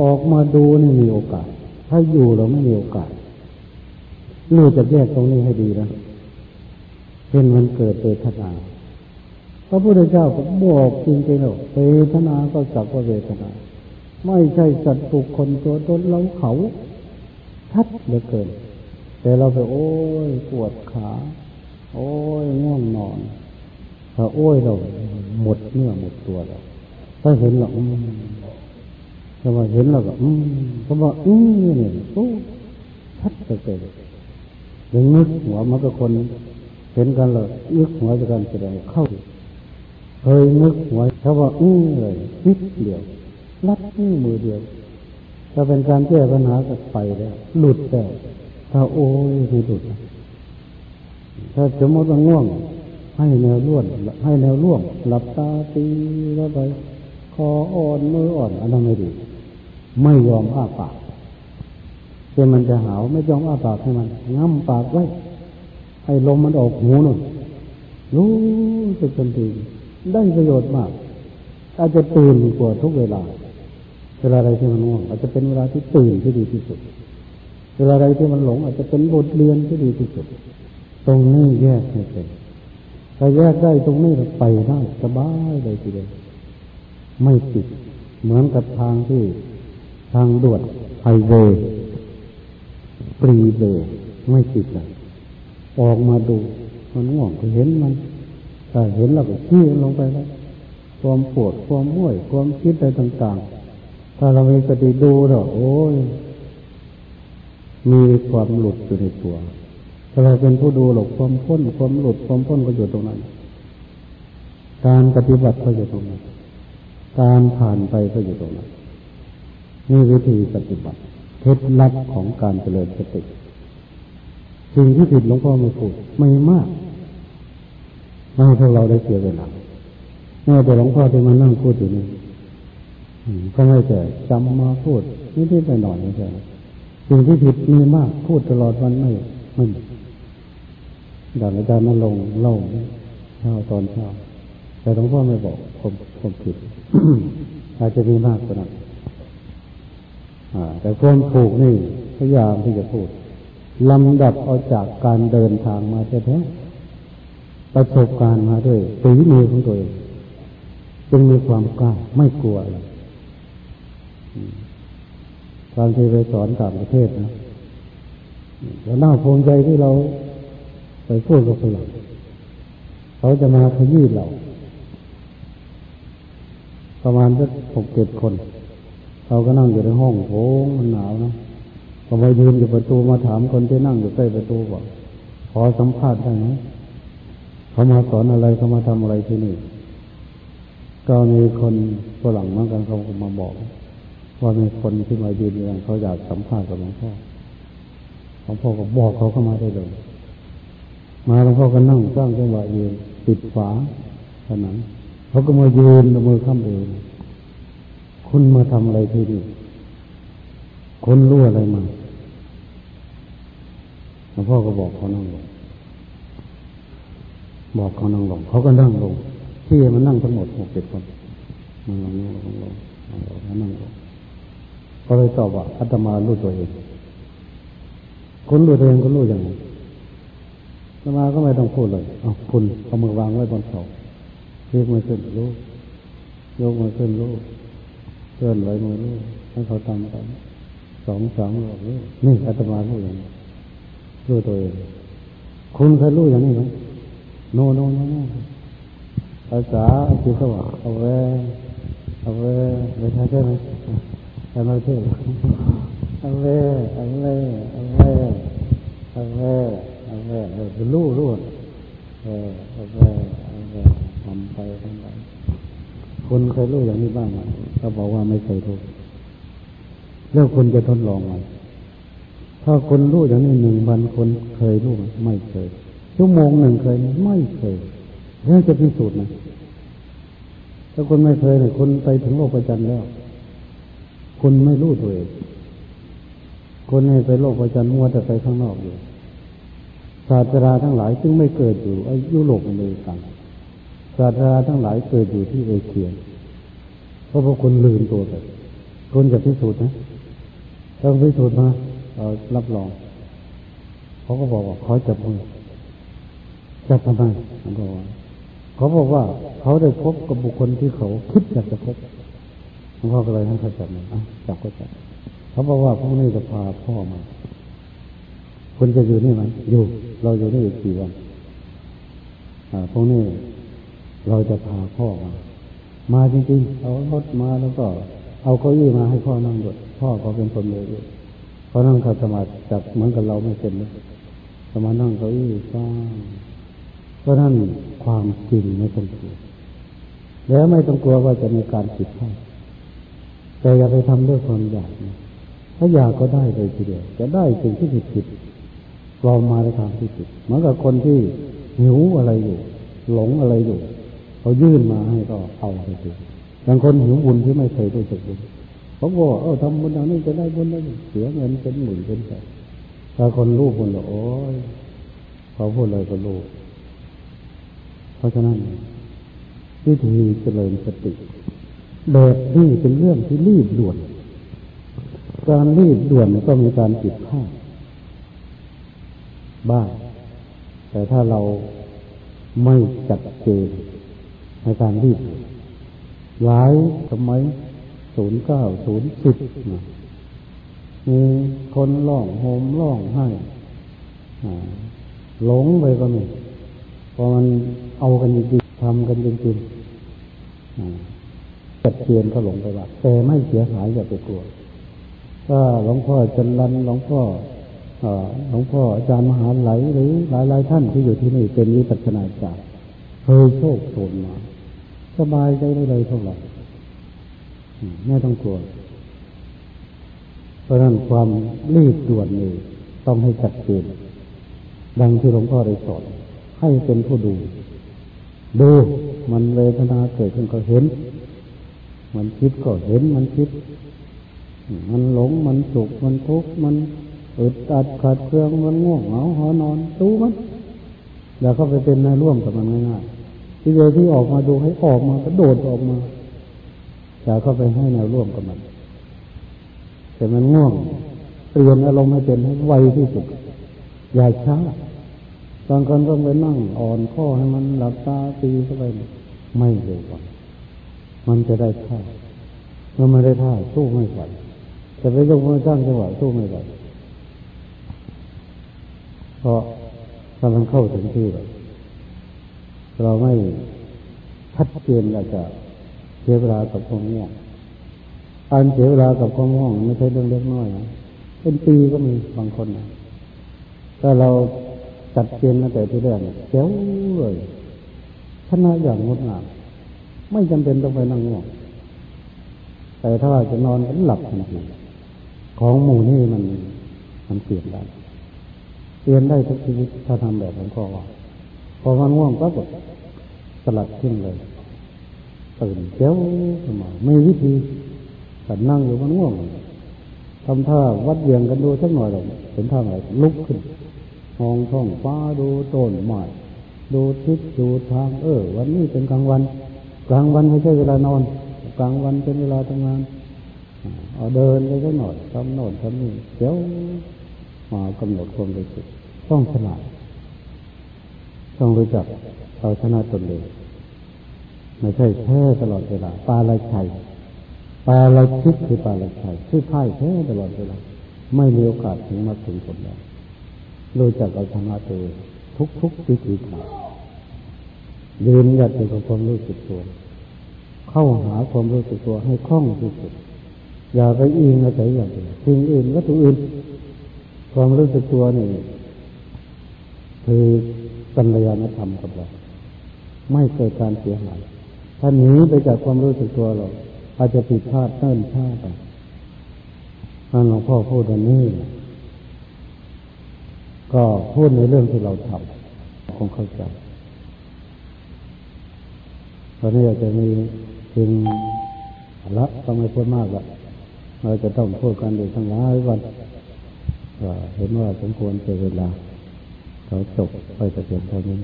ออกมาดูนี่มีโอกาส ถ้าอยู่เราไม่มีโอกาสรู้จะแยกตรงนี้ให้ดีนะเป็นมันเกิดเวทนาพระพุทธเจ้าก็บอกจริงๆแล้วเวทนาก็สักว่าเวทนา ไม่ใช่สัตว์ปุคคลตัวตนเราเขาชัดเหลือเกิน แต่เราไปโอ้ยปวดขา โอ้ยง่วงนอน ถ้าโอ้ยเราหมดเนื้อหมดตัวแล้วถ้าเห็นเราอืม ถ้าว่าเห็นเราก็อืมถ้าว่าอืมนี่โอ้ชัดเหลือเกินยังนึกหัวมันก็คนเห็นกันเลยนึกหัวจะกันแสดงเข้าเคยนึกหัวเขาว่าอื้อเลยนิดเดียวลัดอื้อมือเดียวถ้าเป็นการแก้ปัญหาก็ไปแล้วหลุดแต่ถ้าโอ้ยคือหลุดถ้าสมมติว่าง่วง ให้แนวล้วน ให้แนวร่วงหลับตาตีแล้วไปคออ่อนมืออ่อนอันนั้นไม่ดี ไม่ยอมอ้าปากเพื่อมันจะหาวไม่ยอมอ้าปากให้มันง้ำปากไว้ ให้ลมมันออกหูหน่อยรู้สึกทันทีได้ประโยชน์มาก อาจจะตื่นกว่าทุกเวลา เวลาอะไรที่มันง่วงอาจจะเป็นเวลาที่ตื่นที่ดีที่สุด เวลาอะไรที่มันหลง อาจจะเป็นบทเรียนที่ดีที่สุด ตรงนี้แยกไม่เป็นถ้าแยกได้ตรงนี้ไปได้สบายเลยทีเดียวไม่ติดเหมือนกับทางที่ ทางด่วนไฮเวย์ปรีเบย์ไม่ติดเลยออกมาดู มันง่วงก็เห็นมันถ้าเห็นเราก็ชี้ลงไปแล้วความปวดความม้วยความคิดอะไรต่างๆ ถ้าเรามีสติดูเราโอ้ยมีความหลุดอยู่ในตัว ถ้าเราเป็นผู้ดูหลบความพ้นความหลุดความพ้นก็อยู่ตรงนั้น การปฏิบัติก็อยู่ตรงนั้น การผ่านไปก็อยู่ตรงนั้น นี่วิธีปฏิบัติเคล็ดลับของการเจริญสติสิ่งที่ผิดหลวงพ่อไม่พูดไม่มาก ไม่ให้พวกเราได้เสียเวลาแม้แต่หลวงพ่อที่มานั่งพูดอยู่นี่ก็ไม่แต่จำมาพูดนิดๆหน่อยๆไม่ใช่สิ่งที่ผิดมีมากพูดตลอดวันไม่ไม่ดังอาจารย์นั่งลงเล่าเช้าตอนเช้าแต่หลวงพ่อไม่บอกผมผมผิดอาจจะมีมากกว่านั้น แต่ความถูกนี่พยายามที่จะพูดลำดับเอาจากการเดินทางมาแท้ๆประสบการณ์มาด้วยฝีมือของตัวเองจึงมีความกล้าไม่กลัวเลยความที่ไปสอนต่างประเทศนะแล้วน่าภูมิใจที่เราไปพูดกับฝรั่งเขาจะมาขยี้เรา ประมาณสักหกเจ็ดคน เราก็นั่งอยู่ในห้องโถงมันหนาวนะพอมายืนอยู่ประตูมาถามคนที่นั่งอยู่ใกล้ประตูว่าขอสัมภาษณ์ได้ไหมเขามาสอนอะไรเขามาทำอะไรที่นี่ ก็มีคนฝรั่งเหมือนกันเขามาบอก ว่ามีคนที่มายืนอยู่เขาอยากสัมภาษณ์กับหลวงพ่อหลวงพ่อก็บอกเขาเข้ามาได้เลย มาหลวงพ่อก็นั่งสร้างจังหวะยืนปิดฝาผนังเขาก็มายืนมือข้ามเอว คุณมาทำอะไรที่นี่คนรู้อะไรมาหลวงพ่อก็บอกเขานั่งลง บอกเขานั่งลง เขาก็นั่งลง ที่มันนั่งทั้งหมดหกเจ็ดคนนั่งลงนั่งลงนั่งลงนั่งลงนั่งลงก็เลยตอบว่าอาตมารู้ตัวเอง คนรู้ตัวเองก็รู้อย่างไรอาตมาก็ไม่ต้องพูดเลยเอาคุณเอามือวางไว้บนเสายกมือขึ้นรู้ยกมือขึ้นรู้ เคลื่อนไหวมือรู้ให้เขาทำกันสองสองหลอกนี่อาตมารู้อย่างนี้รู้ตัวเองคุณเคยรู้อย่างนี้ไหมโนโนโนโนภาษาอังกฤษเขาบอกเอาไว้เอาไว้ไม่ใช่ใช่ไหมแต่ไม่ใช่เอาไว้เอาไว้เอาไว้เอาไว้เอาไว้เออรู้รู้เออเอาไว้เอาไว้ทำไปทำไป คนเคยรู้อย่างนี้บ้างไหมเขาบอกว่าไม่เคยรู้แล้วคนจะทดลองไหมถ้าคนรู้อย่างนี้หนึ่งวันคนเคยรู้ไม่เคย ชั่วโมงหนึ่งเคยไม่เคยแล้วจะพิสูจน์ไหมถ้าคนไม่เคยเนี่ยคนไปถึงโลกประจันแล้ว คนไม่รู้ตัวเองคนให้ไปโลกประจันมัวแต่ไปข้างนอกอยู่ศาสตราทั้งหลายจึงไม่เกิดอยู่อ้ยุโรปอเมริกัน ศาสตราทั้งหลายเกิดอยู่ที่เอเชีย เพราะพวกคนลืมตัวไปคุณจะพิสูจน์นะต้องพิสูจน์มาเรารับรอง เขาก็บอกว่าเขาจะมือจะทำไมเขาบอกว่าเขาบอกว่าเขาได้พบกับบุคคลที่เขาคิดอยากจะพบหลวงพ่อก็เลยให้เขาจับมันอะจับก็จับเขาบอกว่าพวกนี้จะพาพ่อมาคุณจะอยู่นี่ไหมอยู่ เราอยู่นี่อีกกี่วันพวกนี้ เราจะพาพ่อมามาจริงๆเอารถมาแล้วก็ เอาเก้าอี้มาให้พ่อนั่งด้วยพ่อเขาเป็นคนเลยเขานั่งขัดสมาธิจับเหมือนกับเราไม่เป็นเลยสมานั่งเก้าอี้สร้างก็นั่นความจริงไม่ต้องกลัวแล้วไม่ต้องกลัวว่าจะมีการผิดพลาดแต่อย่าไปทำด้วยความอยากนะถ้าอยากก็ได้เลยทีเดียวจะได้สิ่งที่ผิดผิดปลอมมาในทางที่ผิดเหมือนกับคนที่หิวอะไรอยู่ หลงอะไรอยู่ เขายื่นมาให้ก็เอาไปสิบางคนหิวบุญที่ไม่เคยรู้สึกบุญเขาบอกเออทำบุญอย่างนี้จะได้บุญได้เสียเงินเป็นหมื่นเป็นแสนถ้าคนรู้บุญแล้วโอ้ยเขาพูดเลยก็รู้เพราะฉะนั้นวิธีเจริญสติแบบนี้เป็นเรื่องที่รีบด่วน การรีบด่วนก็มีการผิดพลาดบ้างแต่ถ้าเราไม่จัดเจน ในการรีบหลายสมัยศูนย์เก้าศูนย์สิบมีคนร้องโหมร้องไห้หลงไปก็มีพอมันเอากันจริงๆทำกันจริงๆจัดเจนก็หลงไปว่าแต่ไม่เสียหายอย่าไปกลัวถ้าหลวงพ่อจันรันหลวงพ่อหลวงพ่ออาจารย์มหาไหลหรือหลายหลายท่านที่อยู่ที่นี่เป็นวิปัสสนาจารย์เคยโชคโชนมา สบายใจได้เลยเท่าไหร่ไม่ต้องกลัว เพราะนั้นความรีบด่วนนี่ต้องให้จัดเจนดังที่หลวงพ่อได้สอนให้เป็นผู้ดู ดูมันเวทนาเกิดขึ้นก็เห็น มันคิดก็เห็นมันคิด มันหลงมันสุขมันทุกข์มันอึดอัดขัดเครื่องมันง่วงเหงาหอนอนดูมันอย่าเข้าไปเป็นในร่วมกับมันง่ายๆ ที่เดียวที่ออกมาดูให้ออกมากระโดดออกมาอย่าเข้าไปให้แนวร่วมกับมัน แต่มันง่วงเปลี่ยนอารมณ์ให้เป็นให้ไวที่สุด อย่าช้าบางคนก็ไปนั่งอ่อนข้อให้มันหลับตาตีเข้าไปไม่เร็วกว่ามันจะได้ท่าเมื่อไม่ได้ท่าสู้ไม่ไหวจะไปยกมือสร้างจังหวะสู้ไม่ไหวเพราะถ้ามันเข้าถึงที่เรา เราไม่ชัดเจนเราจะเสียเวลากับความง่วงการเสียเวลากับความง่วงไม่ใช่เรื่องเล็กน้อยนะเป็นปีก็มีบางคนนะถ้าเราจัดเกณฑ์ตั้งแต่ที่แรกเจ๋วเลยชนะอย่างงดงามไม่จำเป็นต้องไปนั่งง่วงแต่ถ้าจะนอนก็หลับทันทีของหมู่นี่มันมันเปลี่ยนได้เปลี่ยนได้ทุกชีวิตถ้าทำแบบหลวงพ่อ อมันง่วงก็กสลัดขึ้นเลยตื่นเจ้าสมองไม่วิธีแต่นั่งอยู่มันง่วงทำท่าวัดเวียงกันดูสักหน่อยหรอกเห็นท่าอะไรลุกขึ้นมองท้องฟ้าดูต้นไม้ดูทิศดูทาง เออ วันนี้เป็นกลางวัน กลางวันไม่ใช่เวลานอน กลางวันเป็นเวลาทำงานเอาเดินไปสักหน่อยทำโน่นทำนี่เดี๋ยวมากำหนดความรู้สึกต้องฉลาด ต้องรู้จักเอาชนะตนเองไม่ใช่แพ้ตลอดเวลาปลาลาชัยปลาลายคิดคือปลาลายชัยคือพ่ายแพ้ตลอดเวลาไม่มีโอกาสถึงมาถึงผลได้รู้จักเอาชนะตัวทุกทุกวิธีทางยืนหยัดอยู่กับความรู้สึกตัว เข้าหาความรู้สึกตัวให้คล่องที่สุด อย่าไปอิงอะไรอย่างอื่นสิ่งอื่นวัตถุอื่น ความรู้สึกตัวนี่คือ กัลยาณธรรมกับเรา ไม่เกิดการเสียหายถ้าหนีไปจากความรู้สึกตัวเราอาจจะผิดพลาดเนิ่นช้าไปท่านหลวงพ่อพูดวันนี้ ก็พูดในเรื่องที่เราทำคงเข้าใจตอนนี้อาจจะมีเพียงละต้องไม่พูดมากละเราจะต้องพูดกันอยู่ทั้งหลายวันเห็นว่าสมควรเจอเวลา เขาจบไปแต่เพียงเท่านี้